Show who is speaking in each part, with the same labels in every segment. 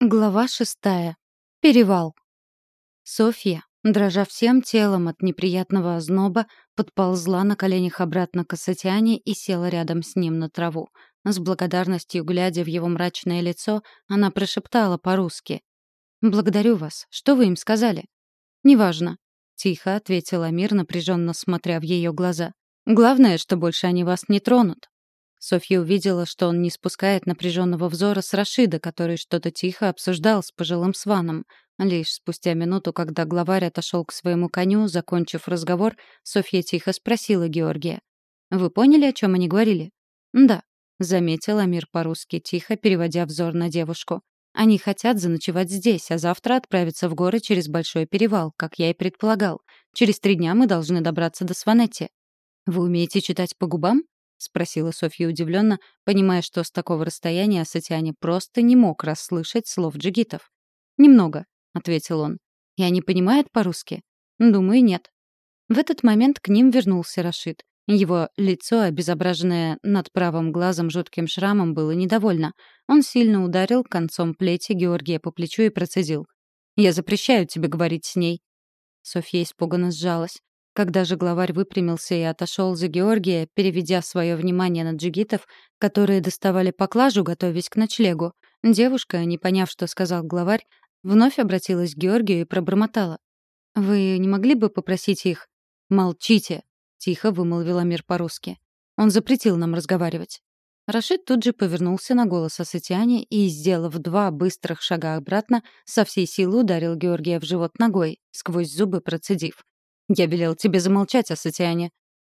Speaker 1: Глава шестая. Перевал. Софья, дрожа всем телом от неприятного озноба, подползла на коленях обратно к Асатиане и села рядом с ним на траву. С благодарностью, глядя в его мрачное лицо, она прошептала по-русски. «Благодарю вас. Что вы им сказали?» «Неважно», — тихо ответила Мир, напряженно смотря в ее глаза. «Главное, что больше они вас не тронут. Софья увидела, что он не спускает напряженного взора с Рашида, который что-то тихо обсуждал с пожилым сваном. Лишь спустя минуту, когда главарь отошел к своему коню, закончив разговор, Софья тихо спросила Георгия. «Вы поняли, о чем они говорили?» «Да», — заметил Амир по-русски, тихо переводя взор на девушку. «Они хотят заночевать здесь, а завтра отправиться в горы через Большой перевал, как я и предполагал. Через три дня мы должны добраться до Сванетти». «Вы умеете читать по губам?» — спросила Софья удивленно, понимая, что с такого расстояния Сатиане просто не мог расслышать слов джигитов. «Немного», — ответил он. «И они понимают по-русски?» «Думаю, нет». В этот момент к ним вернулся Рашид. Его лицо, обезображенное над правым глазом жутким шрамом, было недовольно. Он сильно ударил концом плети Георгия по плечу и процедил. «Я запрещаю тебе говорить с ней». Софья испуганно сжалась. Когда же главарь выпрямился и отошел за Георгия, переведя свое внимание на джигитов, которые доставали поклажу, готовясь к ночлегу, девушка, не поняв, что сказал главарь, вновь обратилась к Георгию и пробормотала. «Вы не могли бы попросить их...» «Молчите!» — тихо вымолвила мир по-русски. Он запретил нам разговаривать. Рашид тут же повернулся на голос Асатиане и, сделав два быстрых шага обратно, со всей силы ударил Георгия в живот ногой, сквозь зубы процедив. «Я велел тебе замолчать о Сатиане».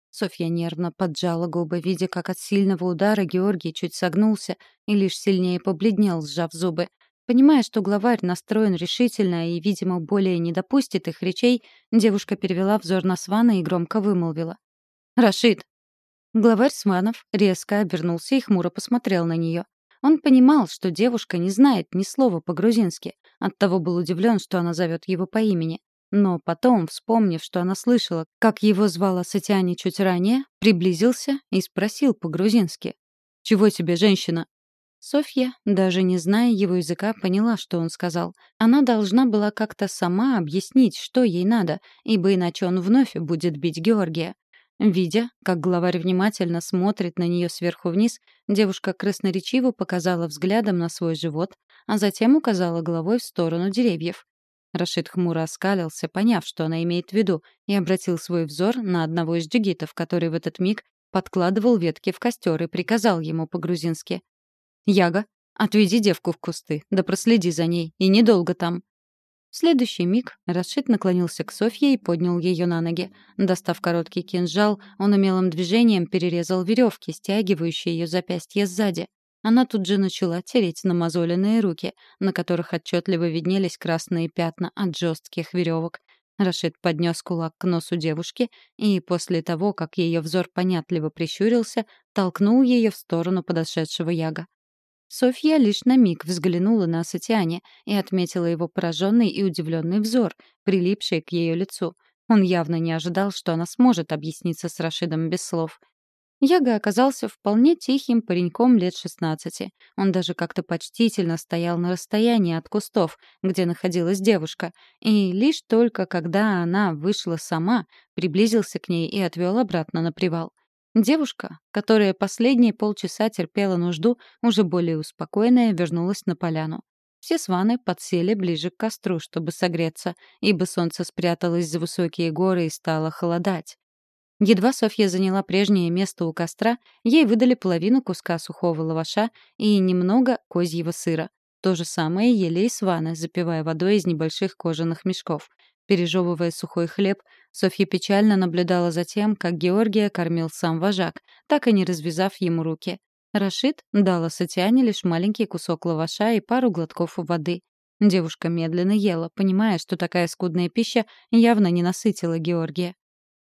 Speaker 1: Софья нервно поджала губы, видя, как от сильного удара Георгий чуть согнулся и лишь сильнее побледнел, сжав зубы. Понимая, что главарь настроен решительно и, видимо, более не допустит их речей, девушка перевела взор на Свана и громко вымолвила. «Рашид!» Главарь Сванов резко обернулся и хмуро посмотрел на нее. Он понимал, что девушка не знает ни слова по-грузински, оттого был удивлен, что она зовет его по имени. Но потом, вспомнив, что она слышала, как его звала Сатиане чуть ранее, приблизился и спросил по-грузински. «Чего тебе, женщина?» Софья, даже не зная его языка, поняла, что он сказал. Она должна была как-то сама объяснить, что ей надо, ибо иначе он вновь будет бить Георгия. Видя, как главарь внимательно смотрит на нее сверху вниз, девушка красноречиво показала взглядом на свой живот, а затем указала головой в сторону деревьев. Рашид хмуро оскалился, поняв, что она имеет в виду, и обратил свой взор на одного из джигитов, который в этот миг подкладывал ветки в костер и приказал ему по-грузински. «Яга, отведи девку в кусты, да проследи за ней, и недолго там». В следующий миг Рашид наклонился к Софье и поднял ее на ноги. Достав короткий кинжал, он умелым движением перерезал веревки, стягивающие ее запястье сзади. Она тут же начала тереть намазоленные руки, на которых отчетливо виднелись красные пятна от жестких веревок. Рашид поднес кулак к носу девушки и после того, как ее взор понятливо прищурился, толкнул ее в сторону подошедшего яга. Софья лишь на миг взглянула на Сатиане и отметила его пораженный и удивленный взор, прилипший к ее лицу. Он явно не ожидал, что она сможет объясниться с Рашидом без слов — Яга оказался вполне тихим пареньком лет 16. Он даже как-то почтительно стоял на расстоянии от кустов, где находилась девушка, и лишь только когда она вышла сама, приблизился к ней и отвел обратно на привал. Девушка, которая последние полчаса терпела нужду, уже более успокоенная, вернулась на поляну. Все сваны подсели ближе к костру, чтобы согреться, ибо солнце спряталось за высокие горы и стало холодать. Едва Софья заняла прежнее место у костра, ей выдали половину куска сухого лаваша и немного козьего сыра. То же самое ели и сваны, запивая водой из небольших кожаных мешков. Пережевывая сухой хлеб, Софья печально наблюдала за тем, как Георгия кормил сам вожак, так и не развязав ему руки. Рашид дал Асатиане лишь маленький кусок лаваша и пару глотков воды. Девушка медленно ела, понимая, что такая скудная пища явно не насытила Георгия.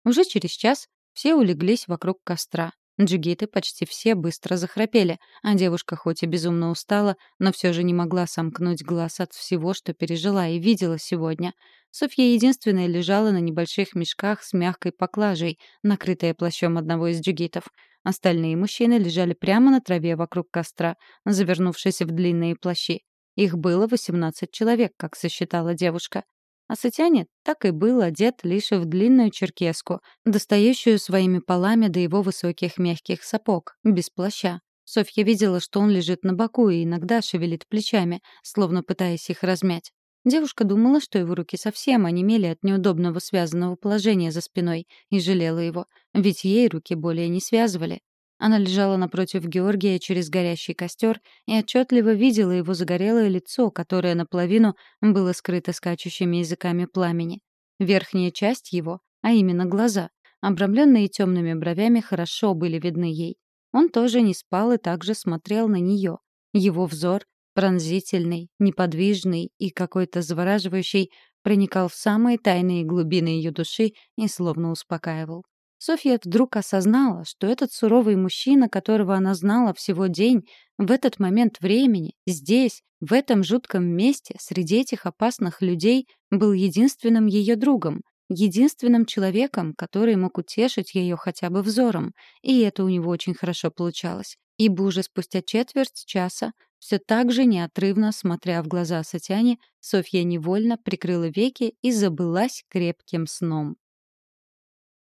Speaker 1: Уже через час все улеглись вокруг костра. Джигиты почти все быстро захрапели, а девушка хоть и безумно устала, но все же не могла сомкнуть глаз от всего, что пережила и видела сегодня. Софья единственная лежала на небольших мешках с мягкой поклажей, накрытая плащом одного из джигитов. Остальные мужчины лежали прямо на траве вокруг костра, завернувшись в длинные плащи. Их было 18 человек, как сосчитала девушка. А Сатяне так и был одет лишь в длинную черкеску, достающую своими полами до его высоких мягких сапог, без плаща. Софья видела, что он лежит на боку и иногда шевелит плечами, словно пытаясь их размять. Девушка думала, что его руки совсем онемели от неудобного связанного положения за спиной, и жалела его, ведь ей руки более не связывали. Она лежала напротив Георгия через горящий костер и отчетливо видела его загорелое лицо, которое наполовину было скрыто скачущими языками пламени. Верхняя часть его, а именно глаза, обрамленные темными бровями, хорошо были видны ей. Он тоже не спал и также смотрел на нее. Его взор пронзительный, неподвижный и какой-то завораживающий, проникал в самые тайные глубины ее души и словно успокаивал. Софья вдруг осознала, что этот суровый мужчина, которого она знала всего день, в этот момент времени, здесь, в этом жутком месте, среди этих опасных людей, был единственным ее другом, единственным человеком, который мог утешить ее хотя бы взором, и это у него очень хорошо получалось. Ибо уже спустя четверть часа все так же неотрывно, смотря в глаза Сатяне, Софья невольно прикрыла веки и забылась крепким сном.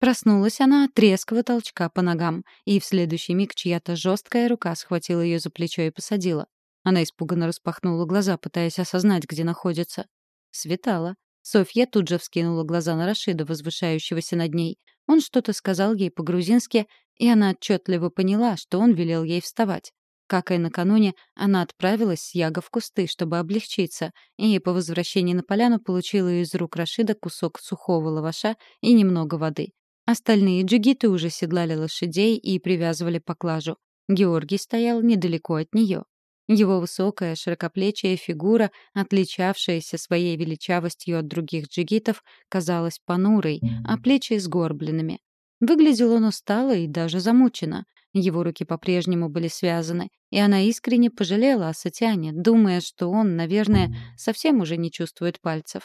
Speaker 1: Проснулась она от резкого толчка по ногам, и в следующий миг чья-то жесткая рука схватила ее за плечо и посадила. Она испуганно распахнула глаза, пытаясь осознать, где находится. Светало. Софья тут же вскинула глаза на Рашида, возвышающегося над ней. Он что-то сказал ей по-грузински, и она отчетливо поняла, что он велел ей вставать. Как и накануне, она отправилась с Яга в кусты, чтобы облегчиться, и по возвращении на поляну получила из рук Рашида кусок сухого лаваша и немного воды. Остальные джигиты уже седлали лошадей и привязывали поклажу. Георгий стоял недалеко от нее. Его высокая, широкоплечья фигура, отличавшаяся своей величавостью от других джигитов, казалась понурой, а плечи сгорбленными. Выглядел он устало и даже замученно. Его руки по-прежнему были связаны, и она искренне пожалела о Сатяне, думая, что он, наверное, совсем уже не чувствует пальцев.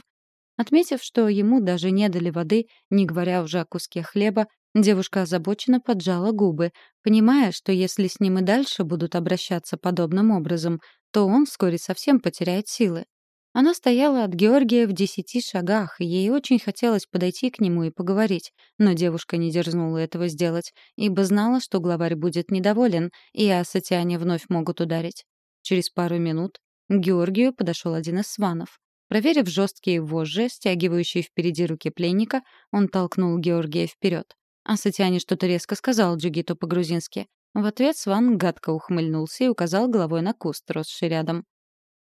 Speaker 1: Отметив, что ему даже не дали воды, не говоря уже о куске хлеба, девушка озабоченно поджала губы, понимая, что если с ним и дальше будут обращаться подобным образом, то он вскоре совсем потеряет силы. Она стояла от Георгия в десяти шагах, и ей очень хотелось подойти к нему и поговорить, но девушка не дерзнула этого сделать, ибо знала, что главарь будет недоволен, и Асатиане вновь могут ударить. Через пару минут к Георгию подошел один из сванов. Проверив жесткие вожжи, стягивающие впереди руки пленника, он толкнул Георгия вперед. Асатиане что-то резко сказал Джигиту по-грузински. В ответ Сван гадко ухмыльнулся и указал головой на куст, росший рядом.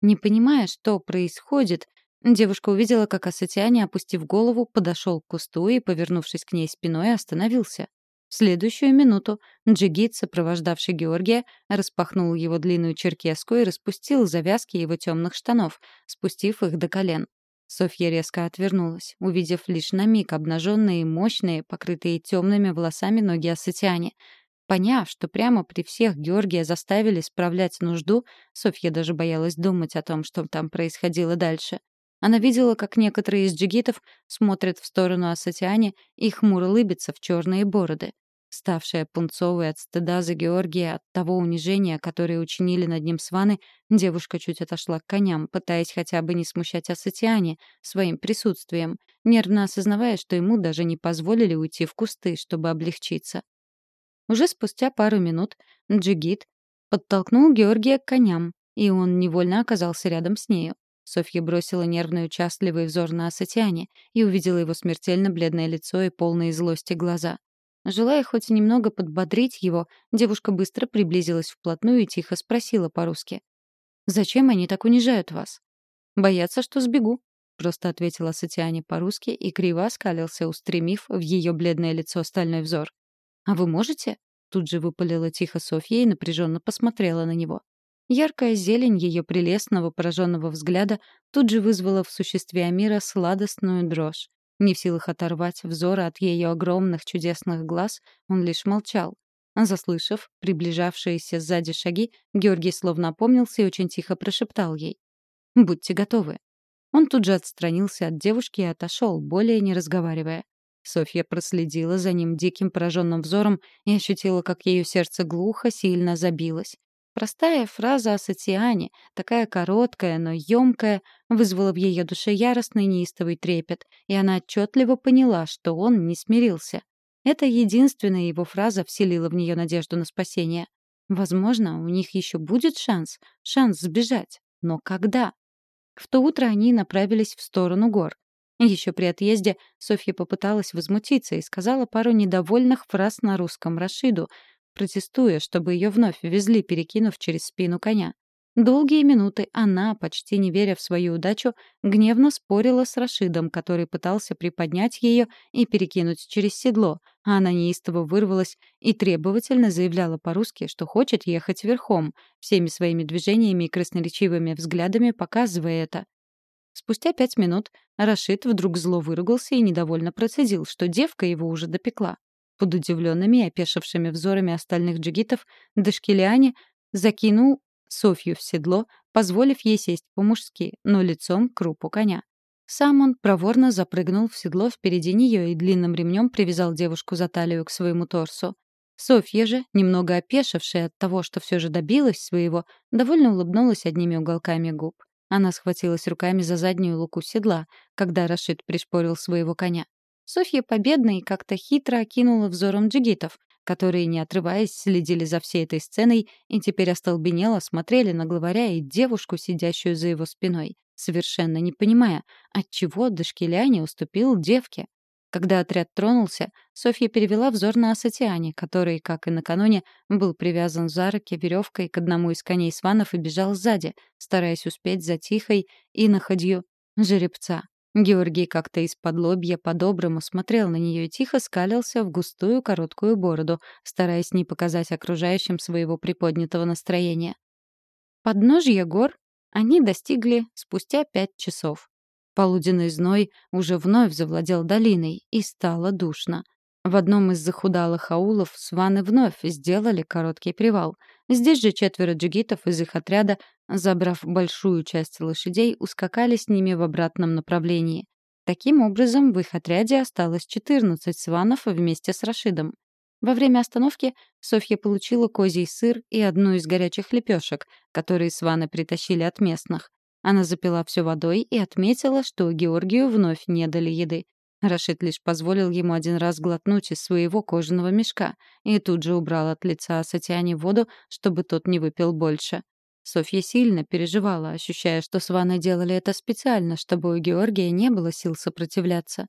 Speaker 1: Не понимая, что происходит, девушка увидела, как Асатиане, опустив голову, подошел к кусту и, повернувшись к ней спиной, остановился. Следующую минуту джигит, сопровождавший Георгия, распахнул его длинную черкеску и распустил завязки его темных штанов, спустив их до колен. Софья резко отвернулась, увидев лишь на миг обнаженные мощные, покрытые темными волосами ноги Асатиане — Поняв, что прямо при всех Георгия заставили справлять нужду, Софья даже боялась думать о том, что там происходило дальше. Она видела, как некоторые из джигитов смотрят в сторону Асатиани и хмуро лыбятся в черные бороды. Ставшая пунцовой от стыда за Георгия от того унижения, которое учинили над ним сваны, девушка чуть отошла к коням, пытаясь хотя бы не смущать Асатиане своим присутствием, нервно осознавая, что ему даже не позволили уйти в кусты, чтобы облегчиться. Уже спустя пару минут Джигит подтолкнул Георгия к коням, и он невольно оказался рядом с нею. Софья бросила нервный участливый взор на Асатиане и увидела его смертельно бледное лицо и полные злости глаза. Желая хоть немного подбодрить его, девушка быстро приблизилась вплотную и тихо спросила по-русски. «Зачем они так унижают вас?» «Боятся, что сбегу», — просто ответила Сатиане по-русски и криво оскалился, устремив в ее бледное лицо стальной взор. «А вы можете?» Тут же выпалила тихо Софья и напряженно посмотрела на него. Яркая зелень ее прелестного пораженного взгляда тут же вызвала в существе Амира сладостную дрожь. Не в силах оторвать взора от ее огромных чудесных глаз, он лишь молчал. Заслышав приближавшиеся сзади шаги, Георгий словно опомнился и очень тихо прошептал ей. «Будьте готовы». Он тут же отстранился от девушки и отошел, более не разговаривая. Софья проследила за ним диким пораженным взором и ощутила, как ее сердце глухо, сильно забилось. Простая фраза о Сатиане, такая короткая, но ёмкая, вызвала в ее душе яростный неистовый трепет, и она отчетливо поняла, что он не смирился. Эта единственная его фраза вселила в нее надежду на спасение. Возможно, у них еще будет шанс, шанс сбежать. Но когда? В то утро они направились в сторону гор. Еще при отъезде Софья попыталась возмутиться и сказала пару недовольных фраз на русском Рашиду, протестуя, чтобы ее вновь везли, перекинув через спину коня. Долгие минуты она, почти не веря в свою удачу, гневно спорила с Рашидом, который пытался приподнять ее и перекинуть через седло, а она неистово вырвалась и требовательно заявляла по-русски, что хочет ехать верхом, всеми своими движениями и красноречивыми взглядами показывая это. Спустя пять минут Рашид вдруг зло выругался и недовольно процедил, что девка его уже допекла. Под удивленными и опешившими взорами остальных джигитов Дашкилиане закинул Софью в седло, позволив ей сесть по-мужски, но лицом к крупу коня. Сам он проворно запрыгнул в седло впереди нее и длинным ремнем привязал девушку за талию к своему торсу. Софья же, немного опешившая от того, что все же добилась своего, довольно улыбнулась одними уголками губ. Она схватилась руками за заднюю луку седла, когда Рашид пришпорил своего коня. Софья победно и как-то хитро окинула взором джигитов, которые, не отрываясь, следили за всей этой сценой и теперь остолбенело смотрели на главаря и девушку, сидящую за его спиной, совершенно не понимая, отчего Дашкеляне уступил девке. Когда отряд тронулся, Софья перевела взор на Асатиане, который, как и накануне, был привязан за руки веревкой к одному из коней сванов и бежал сзади, стараясь успеть за тихой и находью жеребца. Георгий как-то из-под лобья по-доброму смотрел на нее и тихо скалился в густую короткую бороду, стараясь не показать окружающим своего приподнятого настроения. Подножье гор они достигли спустя пять часов. Полуденный зной уже вновь завладел долиной, и стало душно. В одном из захудалых аулов сваны вновь сделали короткий привал. Здесь же четверо джигитов из их отряда, забрав большую часть лошадей, ускакали с ними в обратном направлении. Таким образом, в их отряде осталось 14 сванов вместе с Рашидом. Во время остановки Софья получила козий сыр и одну из горячих лепешек, которые сваны притащили от местных. Она запила все водой и отметила, что Георгию вновь не дали еды. Рашид лишь позволил ему один раз глотнуть из своего кожаного мешка и тут же убрал от лица Сатиане воду, чтобы тот не выпил больше. Софья сильно переживала, ощущая, что сваны делали это специально, чтобы у Георгия не было сил сопротивляться.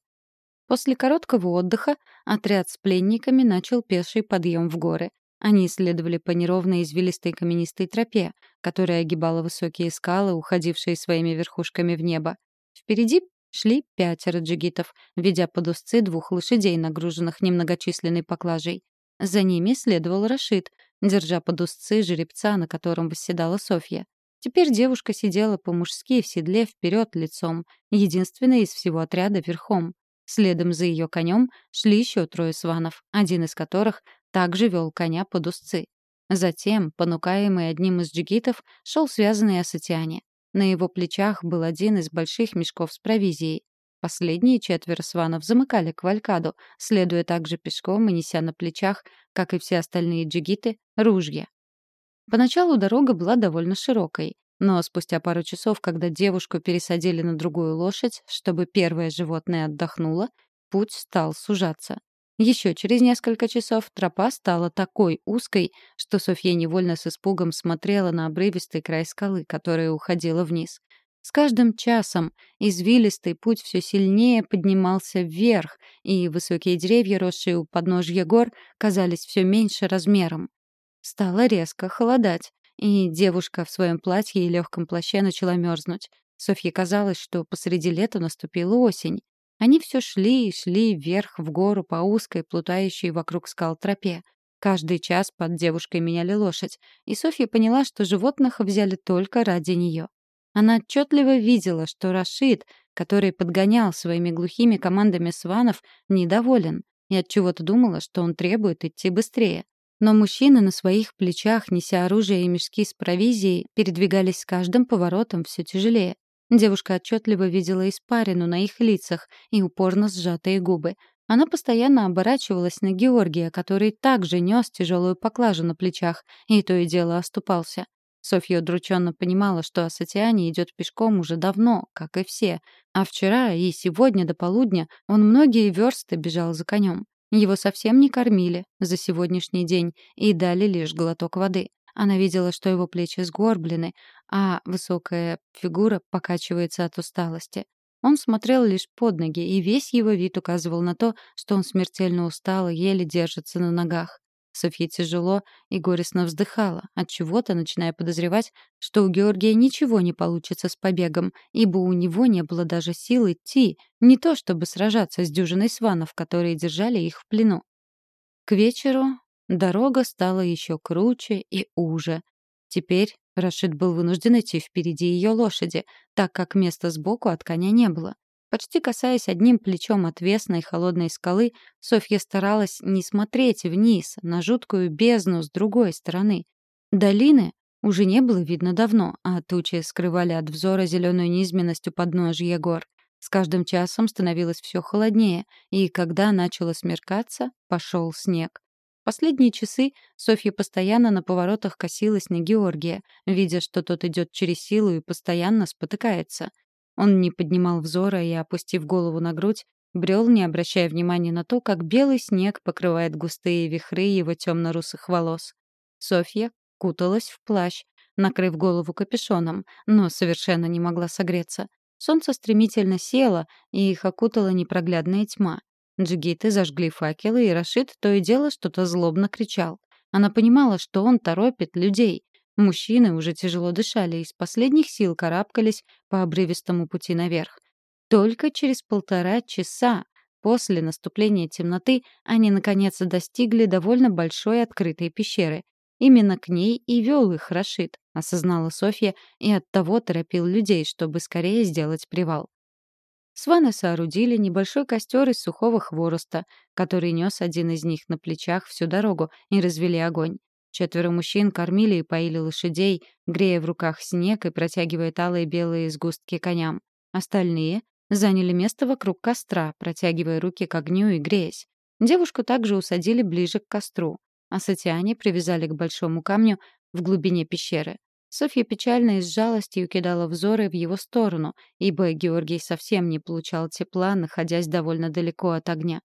Speaker 1: После короткого отдыха отряд с пленниками начал пеший подъем в горы. Они следовали по неровной извилистой каменистой тропе, которая огибала высокие скалы, уходившие своими верхушками в небо. Впереди шли пятеро джигитов, ведя под узцы двух лошадей, нагруженных немногочисленной поклажей. За ними следовал Рашид, держа под узцы жеребца, на котором восседала Софья. Теперь девушка сидела по-мужски в седле вперед лицом, единственная из всего отряда верхом. Следом за ее конем шли еще трое сванов, один из которых также вел коня под узцы. Затем, понукаемый одним из джигитов, шел связанный Асатиане. На его плечах был один из больших мешков с провизией. Последние четверо сванов замыкали квалькаду, следуя также пешком и неся на плечах, как и все остальные джигиты, ружья. Поначалу дорога была довольно широкой, но спустя пару часов, когда девушку пересадили на другую лошадь, чтобы первое животное отдохнуло, путь стал сужаться. Еще через несколько часов тропа стала такой узкой, что Софья невольно с испугом смотрела на обрывистый край скалы, которая уходила вниз. С каждым часом извилистый путь все сильнее поднимался вверх, и высокие деревья, росшие у подножья гор, казались все меньше размером. Стало резко холодать, и девушка в своем платье и легком плаще начала мерзнуть. Софье казалось, что посреди лета наступила осень. Они все шли и шли вверх в гору по узкой, плутающей вокруг скал тропе. Каждый час под девушкой меняли лошадь, и Софья поняла, что животных взяли только ради нее. Она отчетливо видела, что Рашид, который подгонял своими глухими командами сванов, недоволен, и отчего-то думала, что он требует идти быстрее. Но мужчины на своих плечах, неся оружие и мешки с провизией, передвигались с каждым поворотом все тяжелее. Девушка отчетливо видела испарину на их лицах и упорно сжатые губы. Она постоянно оборачивалась на Георгия, который также нес тяжелую поклажу на плечах, и то и дело оступался. Софья удрученно понимала, что Асатиани идет пешком уже давно, как и все, а вчера и сегодня до полудня он многие версты бежал за конем. Его совсем не кормили за сегодняшний день и дали лишь глоток воды. Она видела, что его плечи сгорблены, а высокая фигура покачивается от усталости. Он смотрел лишь под ноги, и весь его вид указывал на то, что он смертельно устал и еле держится на ногах. Софья тяжело и горестно вздыхала, от чего-то начиная подозревать, что у Георгия ничего не получится с побегом, ибо у него не было даже сил идти, не то чтобы сражаться с дюжиной сванов, которые держали их в плену. К вечеру дорога стала еще круче и уже. Теперь Рашид был вынужден идти впереди ее лошади, так как места сбоку от коня не было. Почти касаясь одним плечом отвесной холодной скалы, Софья старалась не смотреть вниз, на жуткую бездну с другой стороны. Долины уже не было видно давно, а тучи скрывали от взора зеленую низменность у подножья гор. С каждым часом становилось все холоднее, и когда начало смеркаться, пошел снег. Последние часы Софья постоянно на поворотах косилась на Георгия, видя, что тот идет через силу и постоянно спотыкается — он не поднимал взора и, опустив голову на грудь, брел, не обращая внимания на то, как белый снег покрывает густые вихры его темно-русых волос. Софья куталась в плащ, накрыв голову капюшоном, но совершенно не могла согреться. Солнце стремительно село, и их окутала непроглядная тьма. Джигиты зажгли факелы, и Рашид то и дело что-то злобно кричал. Она понимала, что он торопит людей, Мужчины уже тяжело дышали и из последних сил карабкались по обрывистому пути наверх. Только через полтора часа после наступления темноты они наконец достигли довольно большой открытой пещеры. Именно к ней и вел их Рашид, осознала Софья, и оттого торопил людей, чтобы скорее сделать привал. Сваны соорудили небольшой костер из сухого хвороста, который нес один из них на плечах всю дорогу, и развели огонь. Четверо мужчин кормили и поили лошадей, грея в руках снег и протягивая талые белые сгустки коням. Остальные заняли место вокруг костра, протягивая руки к огню и греясь. Девушку также усадили ближе к костру, а Сатиане привязали к большому камню в глубине пещеры. Софья печально и с жалостью кидала взоры в его сторону, ибо Георгий совсем не получал тепла, находясь довольно далеко от огня.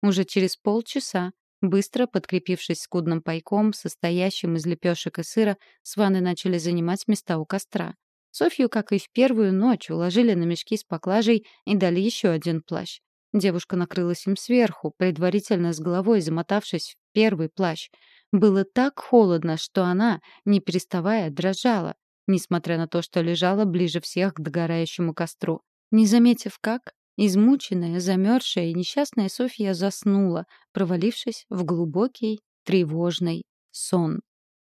Speaker 1: Уже через полчаса Быстро подкрепившись скудным пайком, состоящим из лепешек и сыра, сваны начали занимать места у костра. Софью, как и в первую ночь, уложили на мешки с поклажей и дали еще один плащ. Девушка накрылась им сверху, предварительно с головой замотавшись в первый плащ. Было так холодно, что она, не переставая, дрожала, несмотря на то, что лежала ближе всех к догорающему костру. Не заметив как, Измученная, замерзшая и несчастная Софья заснула, провалившись в глубокий, тревожный сон.